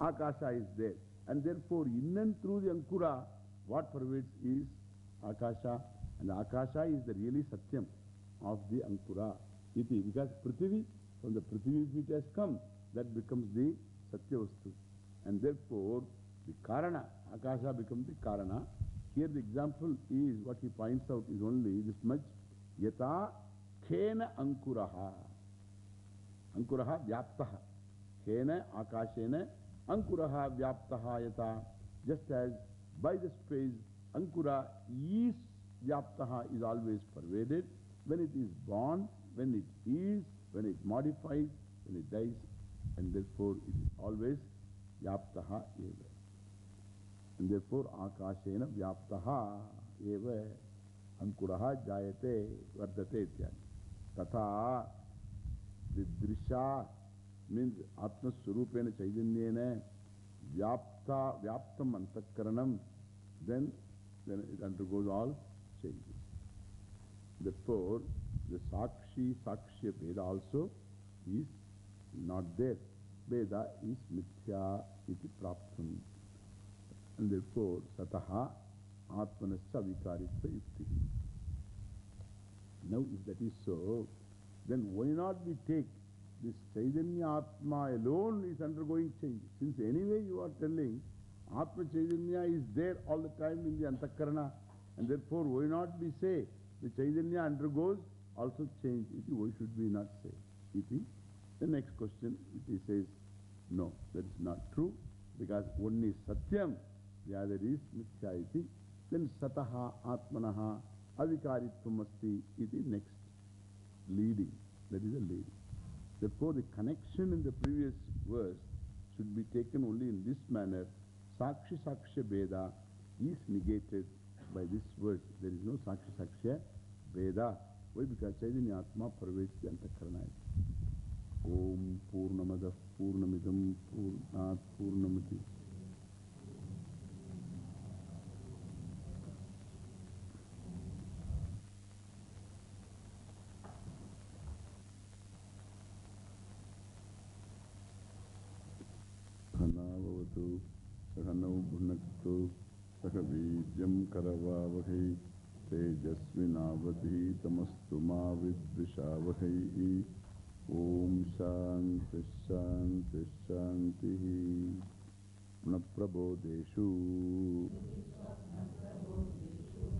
Akasha is there. And therefore, in and through the Ankura, what pervades is Akasha. And Akasha is the really Satyam of the Ankura. Iti. Because Prithvi, from the Prithvi which has come, that becomes the Satyavastu. And therefore, the Karana, Akasha becomes the Karana. Here the example is, what he points out is only this much. Yata Khena Ankuraha. Ankuraha Vyaptaha. Khena Akashena Ankuraha Vyaptaha Yata. Just as by the space, Ankura is Vyaptaha is always pervaded. When it is born, when it is, when it modifies, when it dies, and therefore it is always Vyaptaha eva. And therefore Akashena Vyaptaha eva Ankuraha Jayate Vardate. Tata Vidrisha means Atma Surupena Chaitanyena Vyapta Vyaptam Antakaranam then, then it undergoes all changes. Therefore, the Sakshi Sakshya Veda also is not there. Veda is Mithya iti praptam. And therefore, Sataha Atmanasya Vikaritva Yukti. Now, if that is so, then why not we take this Chaitanya Atma alone is undergoing change? Since anyway you are telling Atma Chaitanya is there all the time in the Antakarana, and therefore why not we say the Chaitanya undergoes also change? Iti, why should we not say? Iti. The next question, it says, no, that is not true, because one is Satyam, the other is Mithya iti. Then Sataha Atmanaha Avikaritvam asti iti next. Leading. That is a leading. Therefore, the connection in the previous verse should be taken only in this manner. Sakshi Sakshya Veda is negated by this verse. There is no Sakshi Sakshya Veda. Why? Because Chaitanya Atma pervades the Antakarana. Om Purnamada Purnamidam Purnat Purnamati. Sahanau Bhunaktu Sahavidyam Karavavahai Tejasvinavati Tamastu Mavidvishavahai Om Shanti Shanti Shanti Punaprabodeshu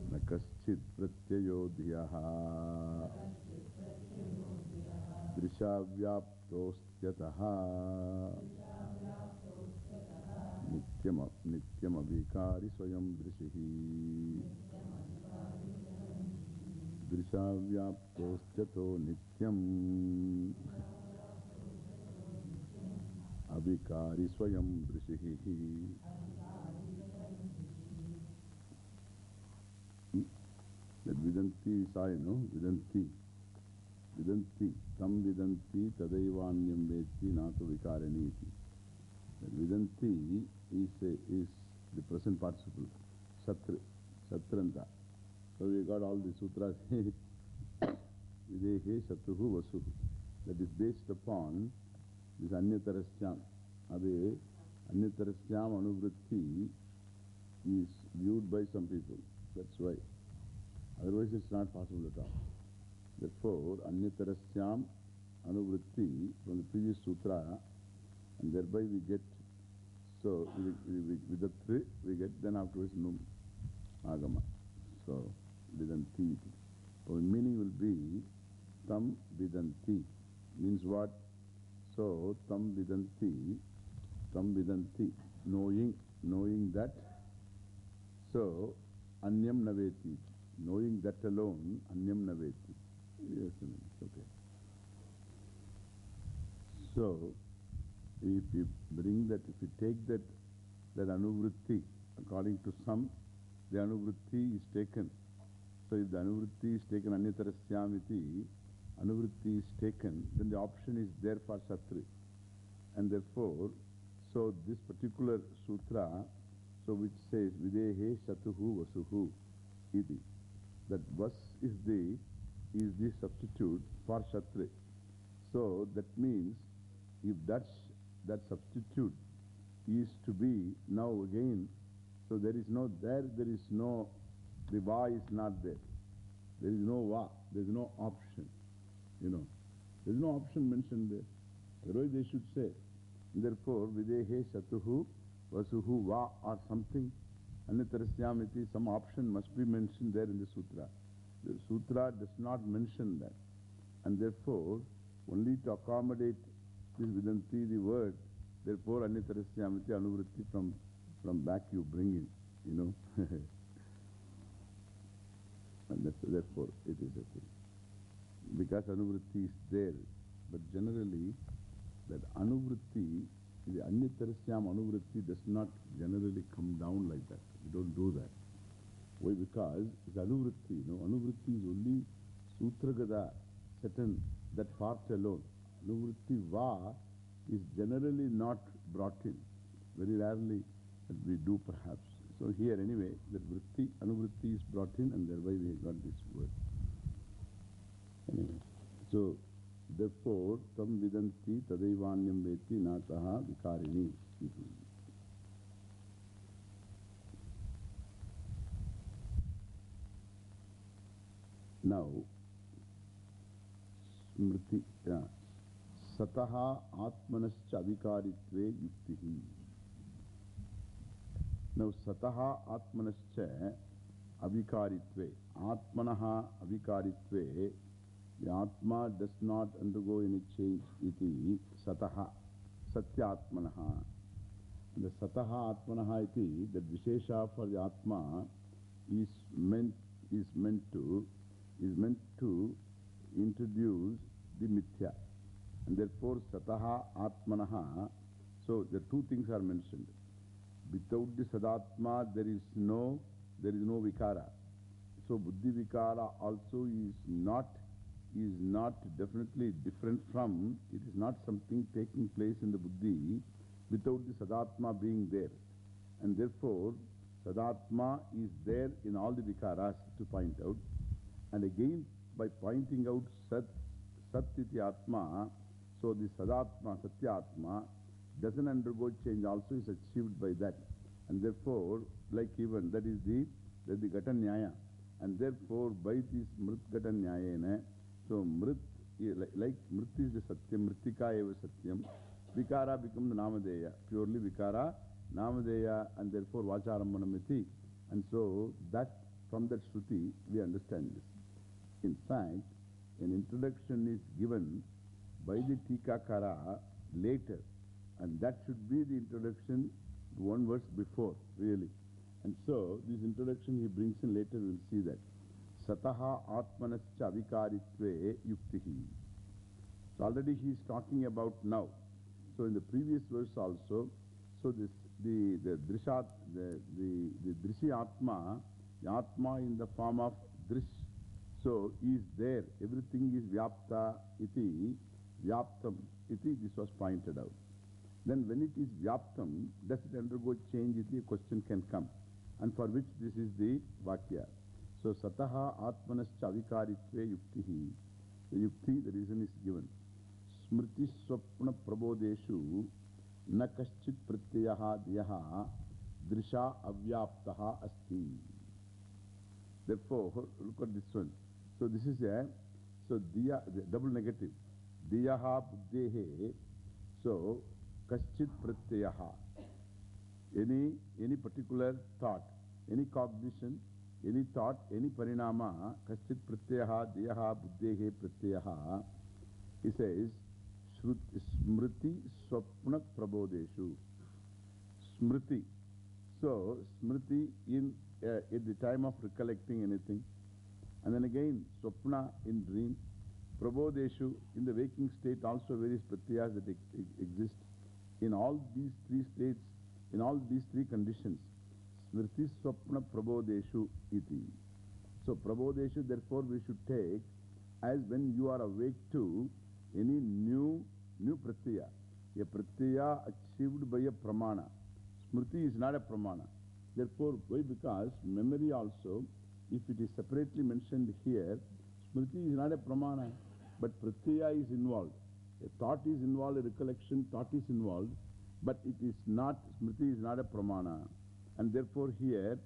Nakaschit Pratyayodhyaha Drishavyaptostyataha Drishavyaptostyato Nityam Avikari Swayam Drishihi That Vidanti is I, no? Vidanti. Vidanti. Tam Vidanti Tadaivanyam Veti Natu Vikarani iti. That Vidanti is, a, is the present participle. Satra. Satranta. So we got all the sutras. Videhe Shatruhu Vasuhu. That is based upon this Anyatarasyam. Ade Anyatarasyam Anuvritti is viewed by some people. That's why. Otherwise it's not possible at all. Therefore, Anyatarasyam Anuvritti from the previous sutra and thereby we get, so we, we, get, then afterwards Num Agama. So, Vidanti. So, meaning will be Tam Vidanti. Means what? So, Tam Vidanti, Tam Vidanti, knowing, knowing that. So, Anyam Naveti. Knowing that alone, Anyam Naveti. Yes, okay. So, if you bring that, if you take that, that Anuvritti, according to some, the Anuvritti is taken. So, if the Anuvritti is taken Anyatarasyamiti, Anuvritti is taken, then the option is there for Satri. And therefore, so this particular sutra, so which says Videhe Shatuhu Vasuhu iti, that Vas is the, is the substitute for Shatri. So that means if that's, that substitute is to be now again. So there is no there, there is no, the va is not there. There is no va, there is no option. You know, there is no option mentioned there. Otherwise they should say. Therefore, videhe shatuhu vasuhu va or something. Anitarasyamiti, some option must be mentioned there in the sutra. The sutra does not mention that. And therefore, only to accommodate this Vidanti, the word, therefore, Anitarasyamiti Anuvritti from, from back you bring in, you know. and that's, therefore, it is a thing. Because Anuvritti is there. But generally, that Anuvritti, the Anyatarasyam Anuvritti does not generally come down like that. We don't do that. Why? Because it's Anuvritti. You know, Anuvritti is only Sutragada, certain, that part alone. Anuvritti Va is generally not brought in. Very rarely that we do perhaps. So here anyway, that Vritti, Anuvritti is brought in and thereby we got this word. Anyway, so therefore, tam vidanti tadaivanyam veti nataha vikarini. Now, Smriti, yeah. Sataha Atmanascha Yuktihi. Now, Sataha Atmanascha Avikaritve. Atmanaha Avikaritve. The Atma does not undergo any change. Iti Sataha. Satya Atmanaha. The Sataha Atmanaha iti, that Vishesha for the Atma is meant, is meant to, is meant to introduce the Mithya. And therefore, Sataha Atmanaha. So, the two things are mentioned. Without the Sadatma, there is no, there is no Vikara. So, Buddhi Vikara also is not, is not definitely different from, it is not something taking place in the Buddhi without the Sadatma being there. And therefore, Sadatma is there in all the Vikaras to point out. And again, by pointing out Sat, Satiti Atma, so the Sadatma, Satyatma, doesn't undergo change, also is achieved by that. And therefore, like even, that is the, that is the Gata Nyaya. And therefore, by this Mrit Nyayena, so Mrit, eh, like, like Mrit is the Satyam, Mritika eva Satyam, Vikara becomes the Namadeya, purely Vikara, Namadeya, and therefore Vacharambanamiti. And so, that, from that Shruti, we understand this. In fact, an introduction is given by the Tikakara later. And that should be the introduction one verse before, really. And so, this introduction he brings in later, we'll see that. Sataha Atmanascha Avikaritve Yuktihi. So, already he is talking about now. So, in the previous verse also, so this, the, the Drishat, the, the, the Drishi Atma, the Atma in the form of Drish, so is there. Everything is Vyapta iti, Vyaptam iti, this was pointed out. Then when it is Vyaptam, does it undergo change iti, a question can come. And for which this is the Vakya. So, Sataha Atmanascha Avikaritve Yuktihi. The Yukti, the reason is given. Smriti Swapna Prabodeshu Na Kaschit Prityaha Diyaha Drisha Avyaptaha Asti. Therefore, look at this one. So, this is a so diya, double negative. Diyaha Buddhehe. So, Kaschit Prityaha. Any, any particular thought, any cognition, any thought, any parinama, Kaschit Prityaha, Diyaha Buddhehe Prityaha. He says, Smriti Swapna Prabodeshu. Smriti. So, Smriti in, uh, at the time of recollecting anything. And then again, Swapna in dream. Prabodeshu in the waking state also various pratyas that ex exist. In all these three states, in all these three conditions, Smriti Swapna Prabodeshu iti. So, Prabodeshu therefore we should take as when you are awake to any new, new pratyaya. A pratyaya achieved by a pramana. Smriti is not a pramana. Therefore, why? Because memory also, if it is separately mentioned here, Smriti is not a pramana, but pratyaya is involved. A thought is involved, a recollection, thought is involved, But it is not, Smriti is not a pramana. And therefore here,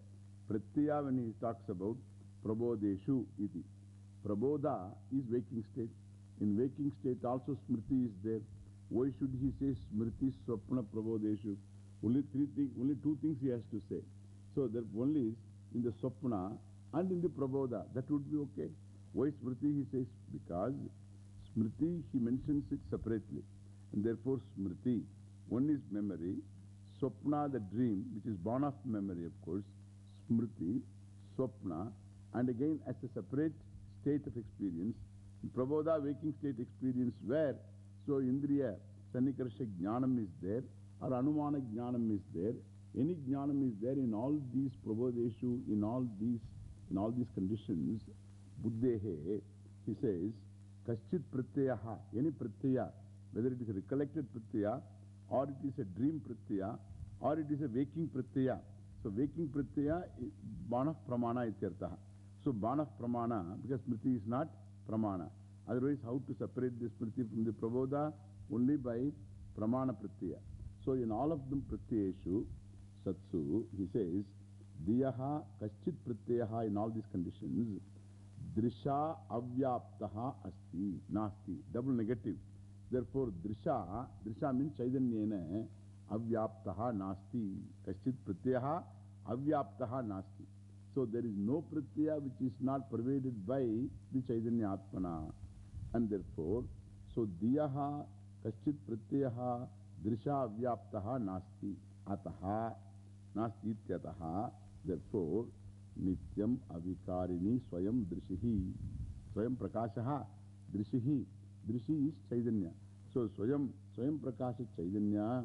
Pratyaya when he talks about Prabodeshu iti. Prabodha is waking state. In waking state also Smriti is there. Why should he say Smriti Swapna Prabodeshu? Only, three thing, only two things he has to say. So there only is in the Swapna and in the Prabodha. That would be okay. Why Smriti he says? Because Smriti he mentions it separately. And therefore Smriti, one is memory, Swapna the dream, which is born of memory of course, Smriti, Swapna, and again as a separate state of experience. Prabodha waking state experience where, so Indriya, Sanikarsha Jnanam is there, or Anumana Jnanam is there. Any Jnanam is there in all these Prabodeshu, in all these, in all these conditions. Buddhehe, he says, Kaschit Pratyaha, any Pratyaya, whether it is a recollected Pratyaya, or it is a dream Pratyaya, or it is a waking Pratyaya. So waking Pratyaya, Bana Pramana ityartaha. So Bana Pramana, because Smriti is not Pramana. Otherwise, how to separate this Smriti from the Prabodha? Only by Pramana Pratyaya. So in all of them Pratyayeshu, Satsu, he says, Diyaha Kaschit Pratyaha in all these conditions, Drisha Avyaptaha Asti, Nasti, double negative. Therefore, Drisha, Drisha means Chaitanyena, Avyaptaha Nasti, Kaschit Pratyaha Avyaptaha Nasti. So there is no Pratyaya which is not pervaded by the Chaitanya Atmana. And therefore, so Diyaha Kaschit Pratyaha Drisha Avyaptaha Nasti, Ataha Nasti Ityataha. Therefore, Nityam Avikarini Swayam Drishihi. Swayam Prakashaha Drishihi. Drishi is Chaitanya. So Swayam, Swayam Prakasha Chaitanya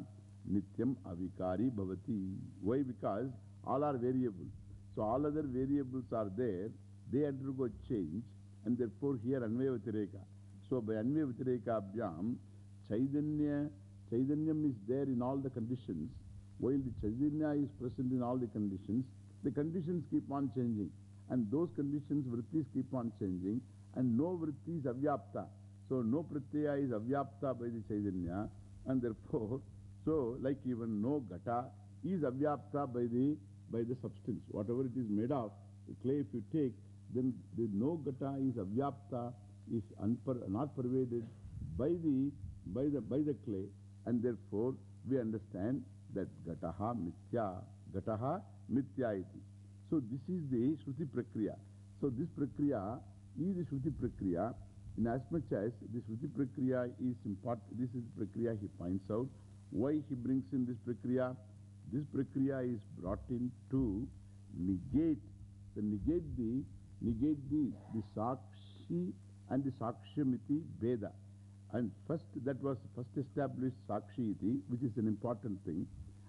Nityam Avikari Bhavati. Why? Because all are variable. So all other variables are there. They undergo change. And therefore here Anvaya Vatireka. So by Anvaya Vatireka Abhyam, Chaitanya, Chaitanyam is there in all the conditions. While the Chaitanya is present in all the conditions, the conditions keep on changing. And those conditions, vrittis keep on changing. And no vritti is avyapta. So no pratyaya is avyapta by the Chaitanya. And therefore, so like even no gata is avyapta by the, by the substance. Whatever it is made of, the clay if you take, then the no gata is avyapta, is unper, not pervaded by the, by, the, by the clay. And therefore, we understand that gataha mithya, gataha mithya iti. So this is the Shruti Prakriya. So this Prakriya is the Shruti Prakriya. In as much as the Shruti Prakriya is important, this is the Prakriya he finds out. Why he brings in this Prakriya? This Prakriya is brought in to negate, the negate the, negate the, the Sakshi and the Sakshamiti Veda. And first, that was first established Sakshi iti, which is an important thing.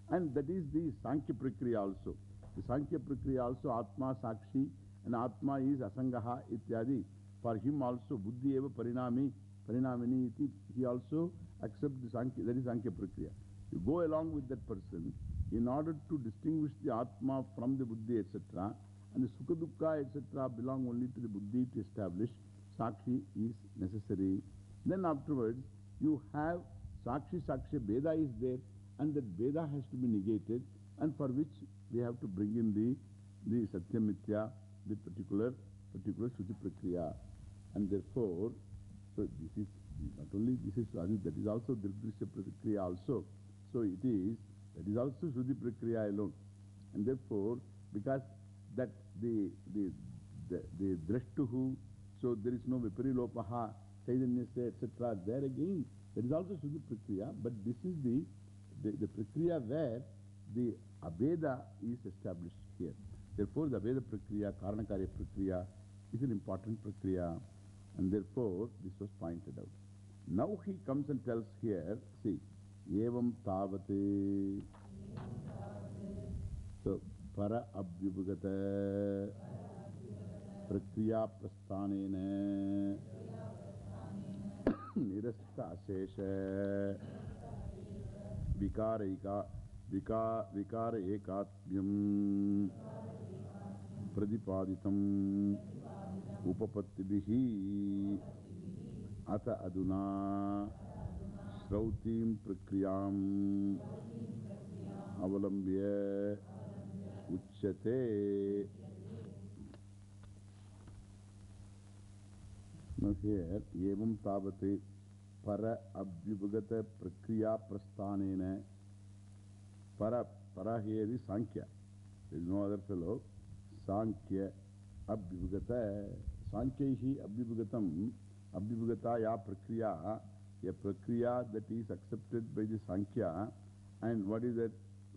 And that is the Sankhya Prakriya also. The Sankhya Prakriya also Atma Sakshi and Atma is Asangaha ityadi. For him also Buddhi eva Parinami, Parinamini iti, he also accepts the Sankhya, that is Sankhya Prakriya. You go along with that person in order to distinguish the Atma from the Buddhi etc. And the Sukha Dukkha etc. belong only to the Buddhi to establish. Sakshi is necessary. Then afterwards, you have Sakshi Sakshi Veda is there, and that Veda has to be negated, and for which we have to bring in the, the Satyamitya, the particular, particular Shruti Prakriya. And therefore, so this is not only this is that is also Dirgdrisya Prakriya also. So it is, that is also Shruti Prakriya alone. And therefore, because that the, the, the, the Drashtuhu, so there is no Viparilopaha, Chaitanyasya, etc. There again, that is also Shruti Prakriya, but this is the, the, the Prakriya where the Abeda is established here. Therefore, the Abeda Prakriya, Karanakarya Prakriya is an important Prakriya, and therefore this was pointed out. Now he comes and tells here, see, Evam Tavate. So, Para Abhyubhagata Prakriya Prasthanena Nirastha Asesha Vikara Ata Aduna Shrautim Prakriyam Avalambya Uchate. Now here, Evam Tavate Para Abhyubhagata Prakriya Prasthanena. Para, para is Sankhya. There is no other fellow. Sankhya Abhyubhagata. Sankhyahi Abhyubhagatam. Abhyubhagata ya Prakriya. A Prakriya that is accepted by the Sankhya. And what is that?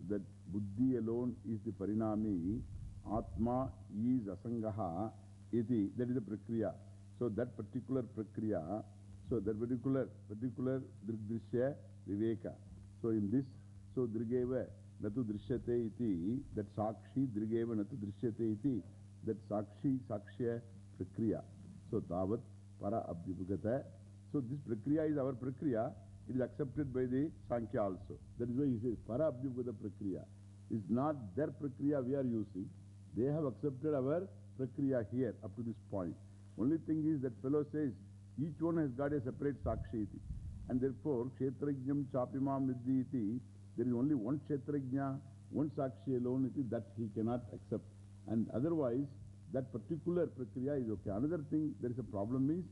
That Buddhi alone is the Parinami. Atma is Asangaha. Iti. That is the Prakriya. So that particular Prakriya, so that particular, particular Drigdrishya Viveka. So in this, so Drigeva Natu Drishyate iti, that Sakshi Drigeva Natu Drishyate iti, that Sakshi Sakshya Prakriya. So Tavat Para Abhibhagata. So this Prakriya is our Prakriya. It is accepted by the Sankhya also. That is why he says Para Abhibhagata Prakriya. Is not their Prakriya we are using. They have accepted our Prakriya here up to this point. Only thing is that fellow says each one has got a separate Sakshi iti. And therefore, Kshetrajnam Chapimam Vidhi iti, there is only one Kshetrajna, one Sakshi alone iti, that he cannot accept. And otherwise, that particular Prakriya is okay. Another thing, there is a problem is,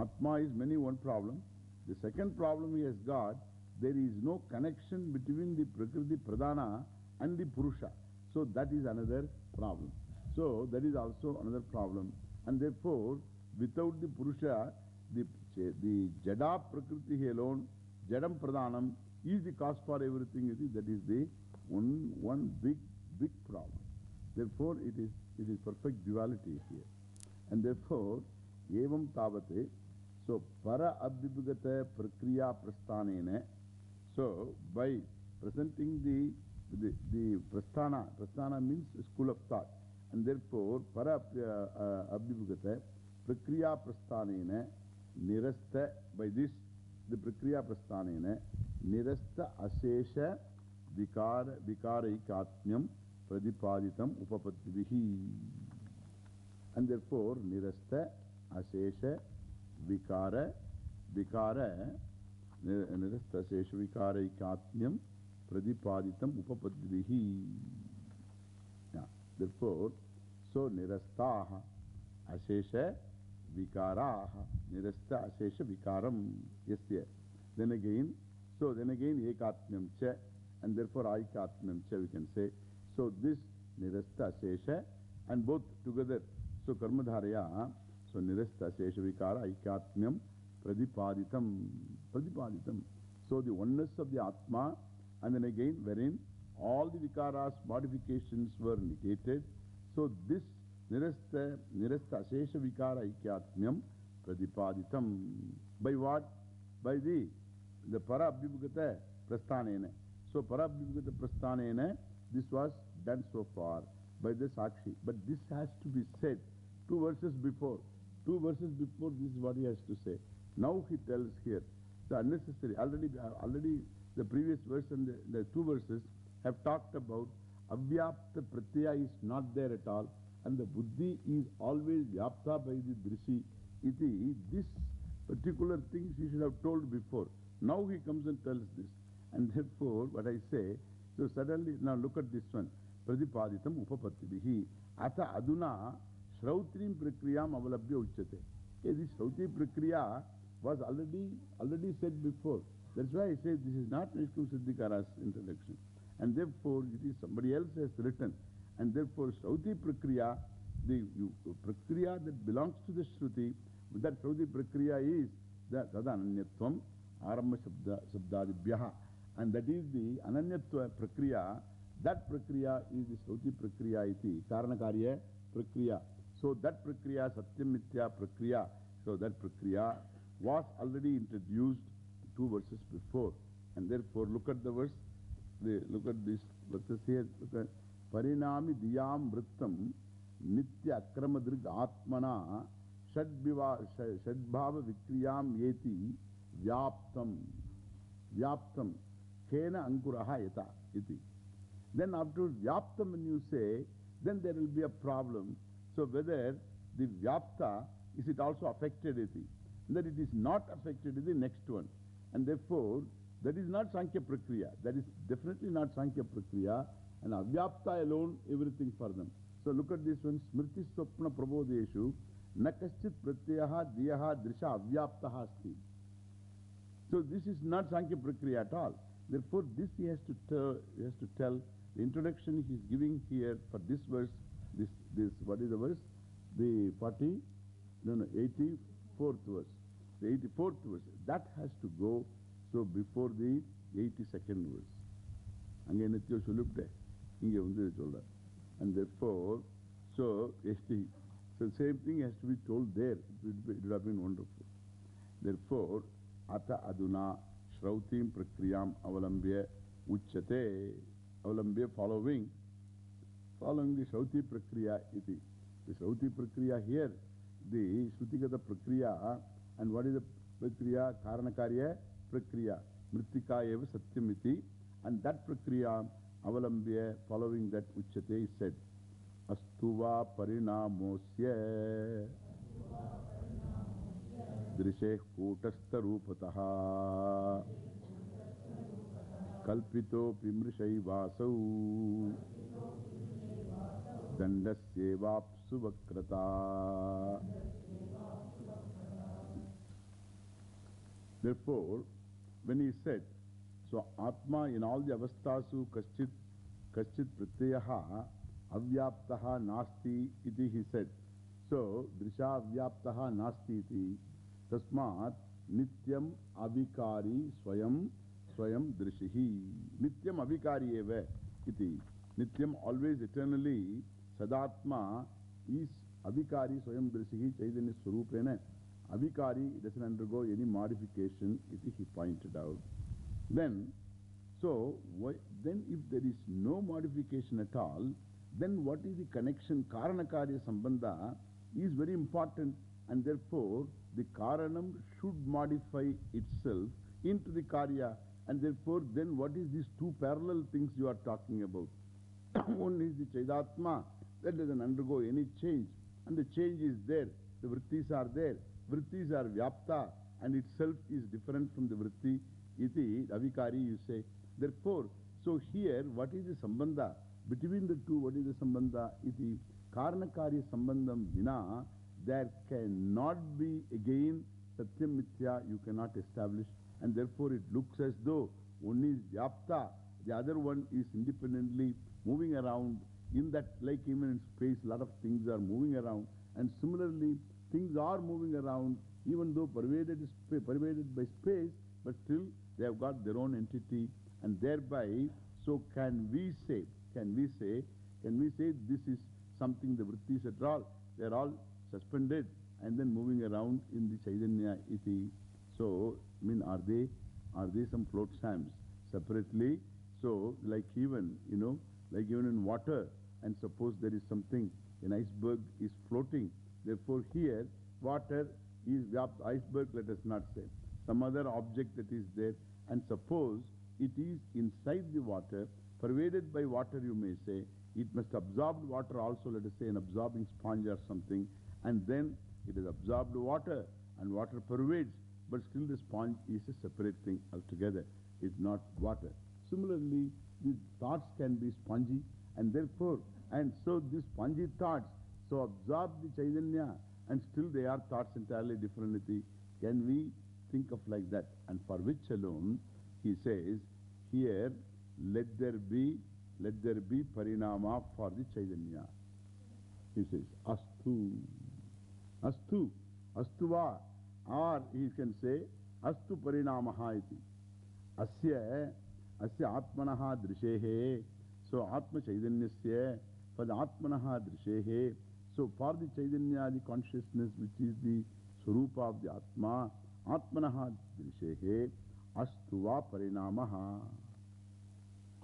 Atma is many one problem. The second problem he has got, there is no connection between the Prakriti Pradhana and the Purusha. So that is another problem. So that is also another problem. And therefore, without the Purusha, the, the Jada Prakriti alone, Jadam Pradhanam, is the cause for everything. You see, that is the one, one big, big problem. Therefore, it is, it is perfect duality here. And therefore, Evam Tavate, so Para Abhibhagata Prakriya Prasthanena, so by presenting the, the, the Prasthana, Prasthana means school of thought. And therefore, para uh, abhibhagata, prakriya prasthanena, nirasta, by this, the prakriya prasthanena, vikara, vikara, nirasta asesha vikaraikatmyam pradipaditam upapattivihi. Therefore, so nirastaha asesha vikaraha. Nirasta asesha vikaram. Yes, yes. Then again, so then again ekatmyam cha and therefore aikatmyam cha we can say. So this nirasta asesha and both together. So karmadharaya. So nirasta asesha vikara aikatmyam pradipaditam. Pradipaditam. So the oneness of the Atma and then again wherein all the vikaras, modifications were negated. So this nirasta, nirasta asesha vikara ikyatmyam pradipaditam. By what? By the, the para prasthanena. So para prasthanena, this was done so far by the sakshi. But this has to be said two verses before. Two verses before, this is what he has to say. Now he tells here. So unnecessary. Already, already the previous verse and the, the two verses have talked about avyapta pratyaya is not there at all and the buddhi is always vyapta by the drishi. Iti, this particular thing he should have told before. Now he comes and tells this. And therefore, what I say, so suddenly, now look at this one. Pradipaditam upapattibihi. Ata aduna shrautrim prakriyam avalabhya uchate. Hey, this shrauti prakriya was already, already said before. That's why I say this is not Vishnu Siddhikara's introduction. And therefore, it is somebody else has written. And therefore, Shruti Prakriya, the you, Prakriya that belongs to the Shruti, that Shruti Prakriya is the Tadananyatvam Arama Sabdadibhyaha. And that is the Ananyatva Prakriya. That Prakriya is the Shruti Prakriya iti, Karanakarya Prakriya. So that Prakriya, Satyam Mithya Prakriya, so that Prakriya was already introduced two verses before. And therefore, look at the verse. The, look at this verses here. Look at Parinami Diyam Vrittam Nitya Akramadrig Atmana Shadbhava Vikriyam Yeti Vyaptam Vyaptam Kena Ankuraha Yata Iti. Then after Vyaptam when you say, then there will be a problem. So whether the Vyapta, is it also affected iti? That it is not affected in the next one. And therefore, That is not Sankhya Prakriya. That is definitely not Sankhya Prakriya. And Avyapta alone, everything for them. So look at this one. Smriti Swapna Prabodeshu. Nakaschit Pratyaha Diyaha Drisha Avyaptaha Asti. So this is not Sankhya Prakriya at all. Therefore, this he has to tell, he has to tell the introduction he is giving here for this verse, this, this, what is the verse? The 40, no, no, 84th verse. The 84th verse. That has to go, so before the 82nd verse. அங்கே என்னத்தையோ சொல்லிவிட்டேன் இங்கே வந்து சொல்றார் and therefore so ST so same thing has to be told there it would, be, it would have been wonderful therefore shrauti prakriya iti the shrauti prakriya here the shrutigata prakriya and what is the prakriya karanakarya prakriya mritika eva satyam iti and that prakriya avalambya following that uchate is said astuva parinamosya दृशे कूटस्थरूपतः कल्पितोऽपि मृषैवासौ दण्डस्येवाप्सु वक्रता Therefore, when he said, so Atma in all the avastasu kaschit, kaschit pratyaha avyaptaha nasti iti he said. So, drisha avyaptaha nasti iti tasmat nityam avikari swayam swayam drishihi. Nityam avikari eva iti. Nityam always eternally sadatma is avikari swayam drishihi chaitanya swarupena. Avikari doesn't undergo any modification, iti he pointed out. Then, so, why, then if there is no modification at all, then what is the connection? Karanakarya Sambandha is very important and therefore the Karanam should modify itself into the Karya and therefore then what is these two parallel things you are talking about? One is the Chaidatma that doesn't undergo any change and the change is there. The vrittis are there. Vrittis are Vyapta and itself is different from the vritti. Iti, avikari you say. Therefore, so here what is the sambandha? Between the two, what is the sambandha? Iti, karnakarya sambandham vina, there cannot be again satyam mithya, you cannot establish. And therefore it looks as though one is vyapta, the other one is independently moving around. In that, like even in space, a lot of things are moving around. And similarly, things are moving around, even though pervaded, pervaded by space, but still they have got their own entity and thereby, so can we say, can we say, can we say this is something the vrittis at all, they are all suspended and then moving around in the Chaitanya iti. So, I mean, are they, are they some float stamps separately? So, like even, you know, like even in water, and suppose there is something, an iceberg is floating, therefore here, water is, the iceberg, let us not say some other object that is there, and suppose it is inside the water, pervaded by water, you may say, it must absorb water also, let us say an absorbing sponge or something, and then it has absorbed water, and water pervades, but still the sponge is a separate thing altogether, it's not water. Similarly, the thoughts can be spongy, and therefore, and so these spongy thoughts, so absorb the Chaitanya, and still they are thoughts entirely differently. Can we think of like that, and for which alone he says, here let there be, let there be parinama for the Chaitanya. He says, astu, astu, astuva, or he can say, astu parinamaha iti. Asya, asya atmanaha drishehe, so atma chaitanyasya, for the atmanaha drishehe, so for the Chaitanya, the consciousness which is the Surupa of the Atma, Atmanaha Drishehe Astuva Parinamaha.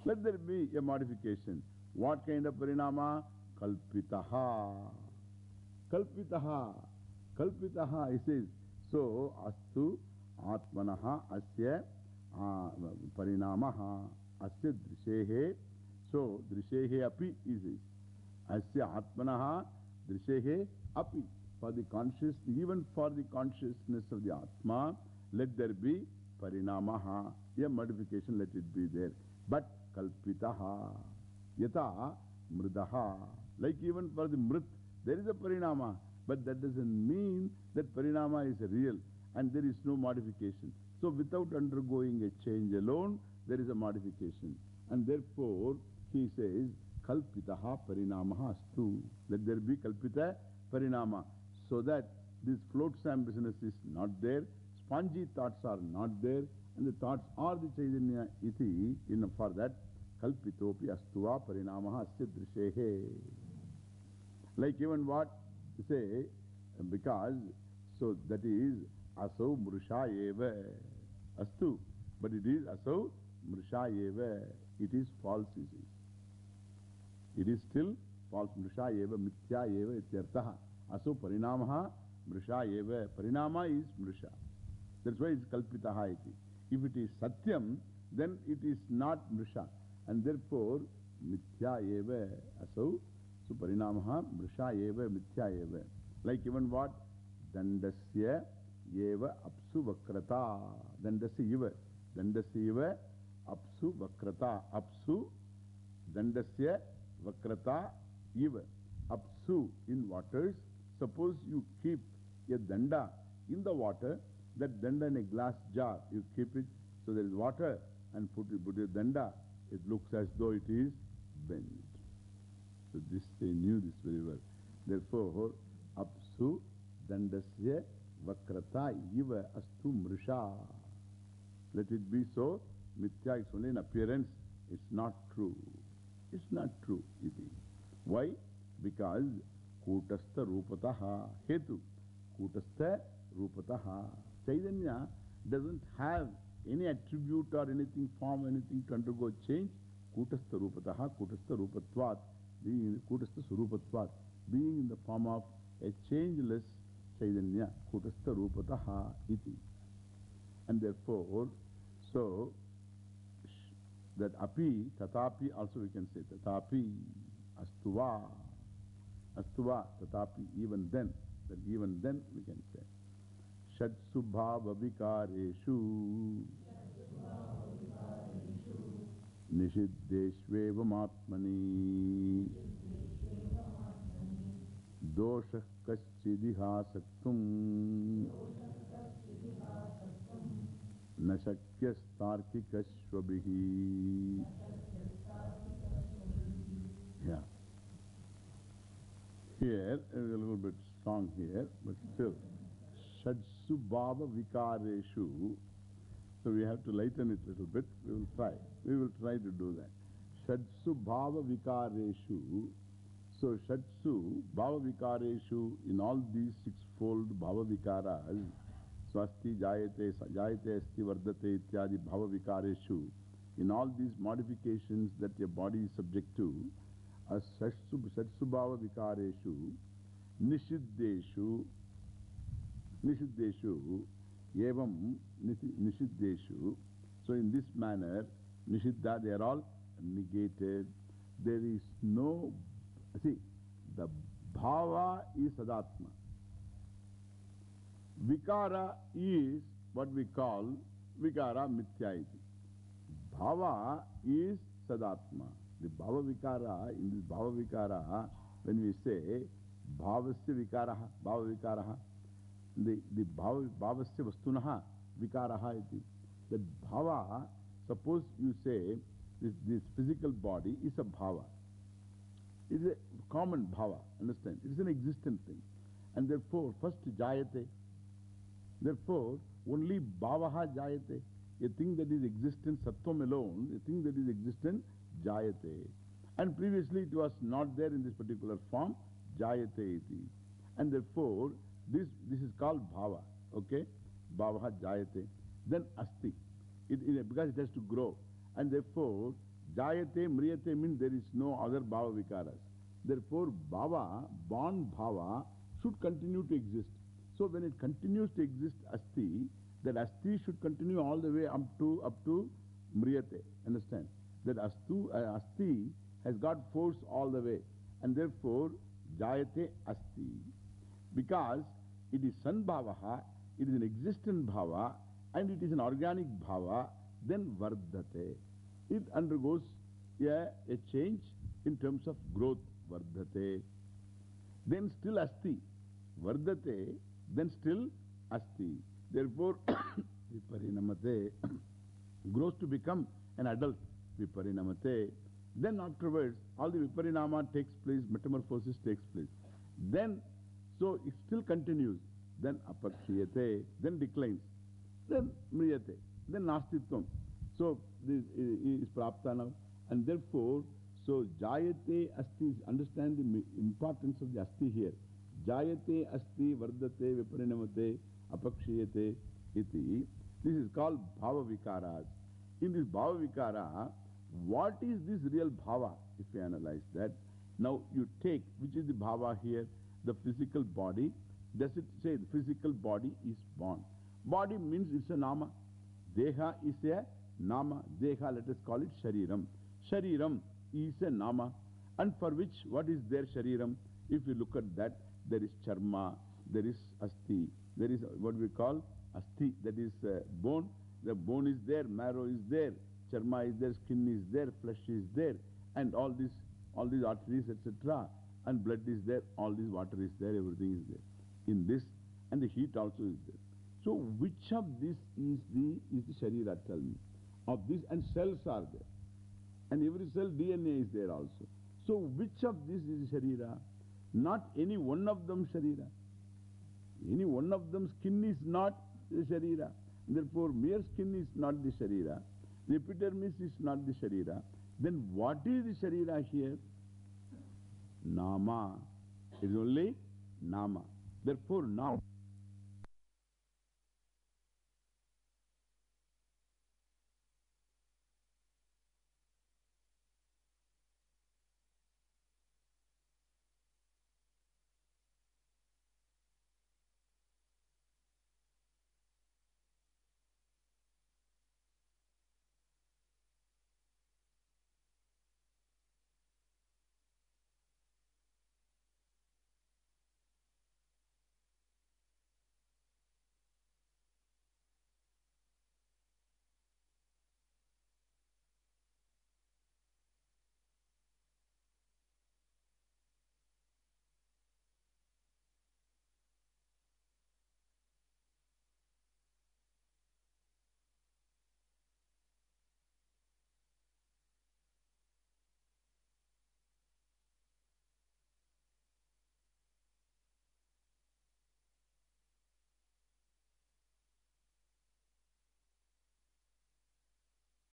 Let there be a modification. What kind of Parinama? Kalpitaha. Kalpitaha. Kalpitaha, he says. So, Astu Atmanaha Asya Parinamaha Asya Drishehe. So, Drishehe Api is it. Asya Atmanaha Drishehe Api. For the conscious, even for the consciousness of the Atma, let there be parinamaha. A modification, let it be there. But kalpitaha. Yata mridaha. Like even for the mrit, there is a parinama. But that doesn't mean that parinama is real and there is no modification. So without undergoing a change alone, there is a modification. And therefore, he says, Kalpitaha parinamaha astu. Let there be kalpita parinama. So that this float stamp business is not there, spongy thoughts are not there, and the thoughts are the Chaitanya iti. In, for that, kalpitopi astuva parinamaha asya drishehe. Like even what? Say, because, so that is asau mrusha eva astu. But it is asau mrusha eva. It is false, you see. It is still false. Mrusha eva mithya eva ityartaha. Asau parinamaha mrusha eva. Parinama is mrusha. That's why it's kalpitaha iti. If it is satyam, then it is not mrusha. And therefore, mithya eva asau. So parinamaha mrusha eva mithya eva. Like even what? Dandasya eva apsu vakrata. Dandasya eva. Dandasya eva apsu vakrata. Apsu dandasya vakrata eva. Apsu in waters. Suppose you keep a danda in the water, that danda in a glass jar, you keep it, so there is water, and put, it, put a danda, it looks as though it is bent. So this, they knew this very well. Therefore, apsu dandasya vakrata iva astu mrisha. Let it be so. Mithya is only an appearance. It's not true. It's not true. Why? Because kutastha rupataha hetu. Kutastha rupataha. Chaitanya doesn't have any attribute or anything, form, anything to undergo change. Kutastha rupataha, kutastha rupatvat, being kutastha surupatvat, being in the form of a changeless Chaitanya, kutastha rupataha iti. And therefore, so that api, tatapi also we can say, tatapi, astuva, astuva, tatapi, even then, that even then we can say. Shatsu bhava vikareshu Nishiddeshvevamatmani Dosha kaschidihasaktum Nashakyastarkikashvabihi Yeah. Here, a little bit strong here, but still. Shadsu Bhava Vikareshu. So we have to lighten it a little bit. We will try. We will try to do that. Shadsu Bhava Vikareshu. So Shadsu Bhava Vikareshu, in all these sixfold Bhava Vikaras, Swasti Jayate, Jayate Asti Vardate Ityadi Bhava Vikareshu, in all these modifications that your body is subject to, as Shadsu, Shadsu Bhava Vikareshu, Nishiddeshu, Nishiddeshu, Evam Nishiddeshu. So in this manner, Nishiddha, they are all negated. There is no, see, the Bhava is Sadatma. Vikara is what we call Vikara Mithyayati. Bhava is Sadatma. The Bhava Vikara, in this Bhava Vikara, when we say Bhavasya Vikaraha, Bhava Vikaraha, the, the bhava, bhavasya vastunaha vikaraha iti. That bhava, suppose you say this, this physical body is a bhava. It is a common bhava, understand? It is an existent thing. And therefore, first jayate. Therefore, only bhavaha jayate. A thing that is existent, sattvam alone, a thing that is existent, jayate. And previously it was not there in this particular form, jayate iti. And therefore, this, this is called bhava, okay? Bhavaha jayate. Then asti, it, it, because it has to grow. And therefore, jayate, mriyate means there is no other bhava vikaras. Therefore, bhava, born bhava, should continue to exist. So when it continues to exist asti, that asti should continue all the way up to, up to mriyate. Understand? That astu, uh, asti has got force all the way. And therefore, jayate asti. Because it is sanbhavaha, it is an existent bhava, and it is an organic bhava, then vardhate. It undergoes a, a change in terms of growth, vardhate. Then still asti. Vardhate, then still asti. Therefore, viparinamate grows to become an adult, viparinamate. Then afterwards, all the viparinama takes place, metamorphosis takes place. Then, so it still continues. Then apakshiyate, then declines. Then mriyate, then nastitvam. So this is prapta now. And therefore, so jayate asti, understand the importance of the asti here. Jayate asti vardate viparinamate apakshiyate iti. This is called bhava vikaras. In this bhava vikara, what is this real bhava? If you analyze that, now you take, which is the bhava here, the physical body. Does it say the physical body is born? Body means it's a nama. Deha is a nama. Deha, let us call it shariram. Shariram is a nama. And for which, what is there shariram? If you look at that, there is charma, there is asti, there is what we call asti, that is uh, bone. The bone is there, marrow is there, charma is there, skin is there, flesh is there, and all these, all these arteries, etc. And blood is there, all this water is there, everything is there. In this, and the heat also is there. So, which of this is the, is the Sharira, tell me? Of this, and cells are there. And every cell DNA is there also. So, which of this is Sharira? Not any one of them Sharira. Any one of them skin is not the Sharira. Therefore, mere skin is not the Sharira. The epidermis is not the Sharira. Then what is the Sharira here? Nama. It is only Nama. Therefore, now.